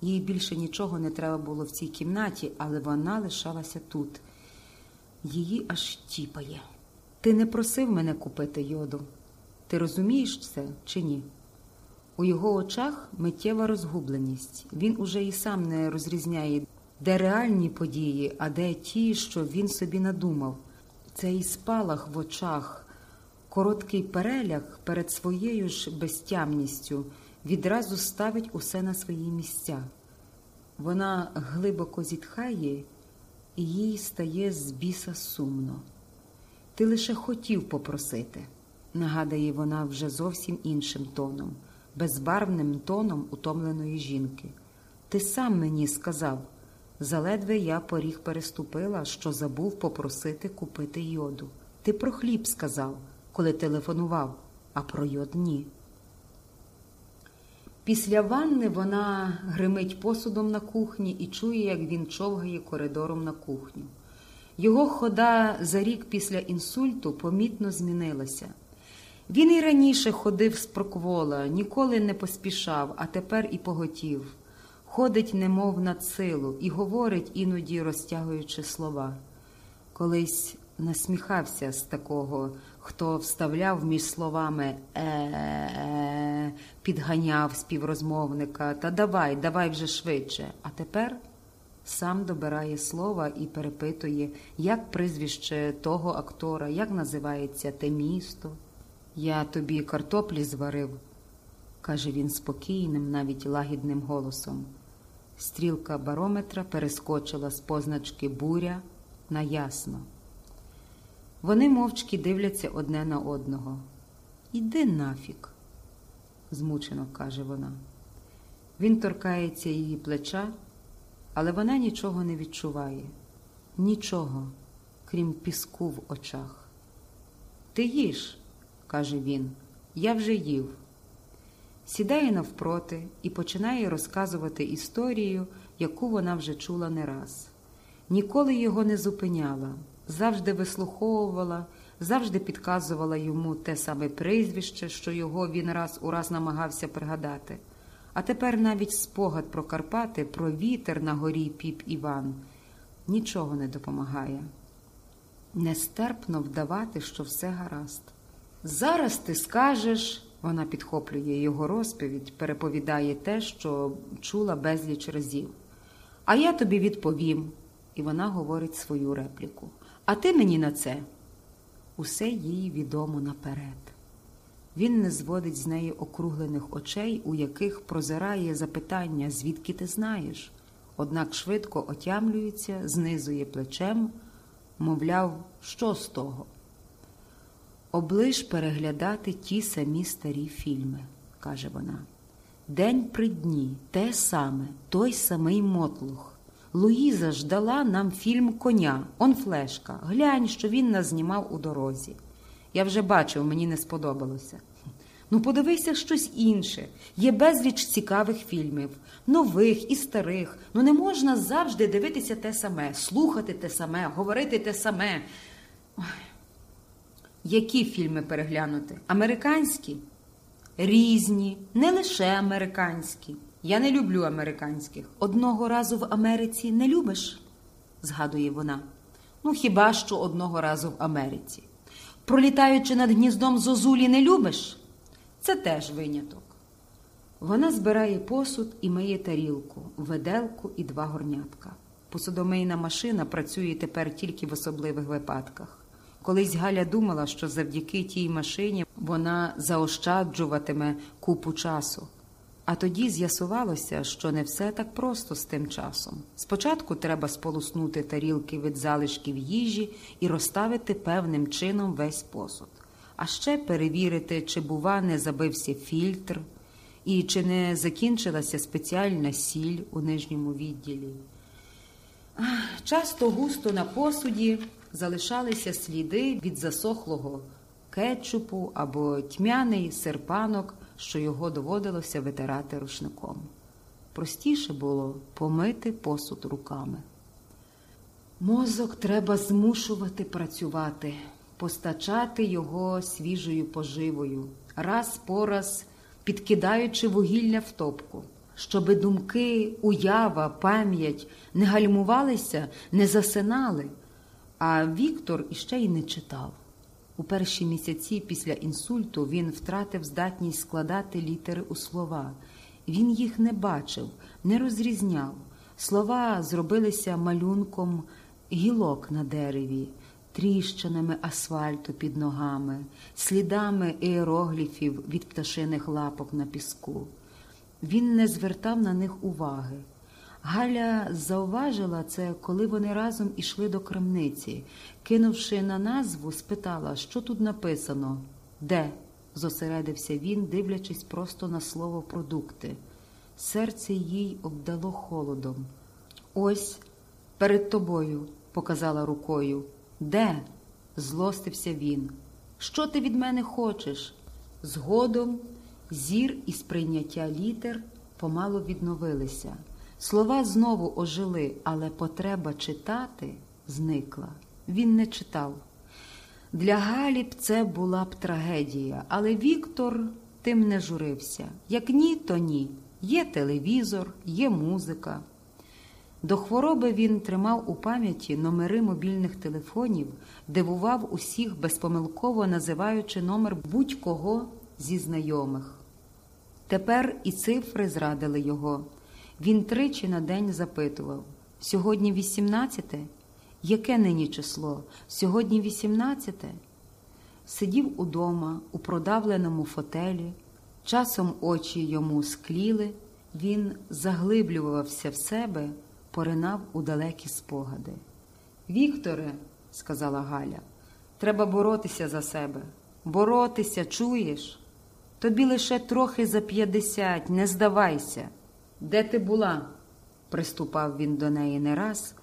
Їй більше нічого не треба було в цій кімнаті, але вона лишалася тут. Її аж тіпає. Ти не просив мене купити йоду. Ти розумієш це чи ні? У його очах миттєва розгубленість. Він уже і сам не розрізняє, де реальні події, а де ті, що він собі надумав. Цей спалах в очах, короткий переляк перед своєю ж безтямністю відразу ставить усе на свої місця. Вона глибоко зітхає, і їй стає з біса сумно. Ти лише хотів попросити, нагадує вона вже зовсім іншим тоном, безбарвним тоном утомленої жінки. Ти сам мені сказав, заледве я поріг переступила, що забув попросити купити йоду. Ти про хліб сказав, коли телефонував, а про йод ні. Після ванни вона гримить посудом на кухні і чує, як він човгає коридором на кухню. Його хода за рік після інсульту помітно змінилася. Він і раніше ходив з проквола, ніколи не поспішав, а тепер і поготів. Ходить, немов на силу, і говорить, іноді розтягуючи слова. Колись насміхався з такого, хто вставляв між словами е, підганяв співрозмовника та давай, давай вже швидше. А тепер сам добирає слова і перепитує, як прізвище того актора, як називається те місто. Я тобі картоплі зварив, каже він спокійним, навіть лагідним голосом. Стрілка барометра перескочила з позначки буря на ясно. Вони мовчки дивляться одне на одного. Іди нафік, змучено каже вона. Він торкається її плеча, але вона нічого не відчуває, нічого, крім піску в очах. Ти їж, каже він, я вже їв. Сідає навпроти і починає розказувати історію, яку вона вже чула не раз. Ніколи його не зупиняла завжди вислуховувала, завжди підказувала йому те саме прізвище, що його він раз у раз намагався пригадати. А тепер навіть спогад про Карпати, про вітер на горі піп Іван нічого не допомагає. Нестерпно вдавати, що все гаразд. Зараз ти скажеш, вона підхоплює його розповідь, переповідає те, що чула безліч разів. А я тобі відповім, і вона говорить свою репліку. А ти мені на це усе їй відомо наперед. Він не зводить з неї округлених очей, у яких прозирає запитання, звідки ти знаєш, однак швидко отямлюється, знизує плечем, мовляв, що з того? Оближ переглядати ті самі старі фільми, каже вона. День при дні, те саме, той самий мотлух. Луїза ж дала нам фільм Коня, он флешка. Глянь, що він нас знімав у дорозі. Я вже бачив, мені не сподобалося. Ну, подивися щось інше. Є безліч цікавих фільмів, нових і старих. Ну не можна завжди дивитися те саме, слухати те саме, говорити те саме. Ой. Які фільми переглянути? Американські? Різні, не лише американські. Я не люблю американських. Одного разу в Америці не любиш, згадує вона. Ну, хіба що одного разу в Америці. Пролітаючи над гніздом зозулі, не любиш? Це теж виняток. Вона збирає посуд і миє тарілку, веделку і два горнятка. Посудомийна машина працює тепер тільки в особливих випадках. Колись Галя думала, що завдяки тій машині вона заощаджуватиме купу часу. А тоді з'ясувалося, що не все так просто з тим часом. Спочатку треба сполоснути тарілки від залишків їжі і розставити певним чином весь посуд, а ще перевірити, чи, бува, не забився фільтр і чи не закінчилася спеціальна сіль у нижньому відділі. Часто густо на посуді залишалися сліди від засохлого кетчупу або тьмяний серпанок що його доводилося витирати рушником. Простіше було помити посуд руками. Мозок треба змушувати працювати, постачати його свіжою поживою, раз по раз підкидаючи вугілля в топку. щоби думки, уява, пам'ять не гальмувалися, не засинали. А Віктор іще й не читав. У перші місяці після інсульту він втратив здатність складати літери у слова. Він їх не бачив, не розрізняв. Слова зробилися малюнком гілок на дереві, тріщинами асфальту під ногами, слідами іерогліфів від пташиних лапок на піску. Він не звертав на них уваги. Галя зауважила це, коли вони разом ішли до крамниці. Кинувши на назву, спитала, що тут написано, де? зосередився він, дивлячись просто на слово продукти. Серце їй обдало холодом. Ось перед тобою, показала рукою. Де? злостився він. Що ти від мене хочеш? Згодом зір і сприйняття літер помало відновилися. Слова знову ожили, але потреба читати зникла. Він не читав. Для Галі б це була б трагедія, але Віктор тим не журився. Як ні, то ні. Є телевізор, є музика. До хвороби він тримав у пам'яті номери мобільних телефонів, дивував усіх, безпомилково називаючи номер будь-кого зі знайомих. Тепер і цифри зрадили його. Він тричі на день запитував сьогодні 18? Яке нині число? Сьогодні 18? Сидів удома, у продавленому фотелі, часом очі йому скліли, він заглиблювався в себе, поринав у далекі спогади. Вікторе, сказала Галя, треба боротися за себе. Боротися, чуєш? Тобі лише трохи за п'ятдесят, не здавайся. Де ти була? приступав він до неї не раз,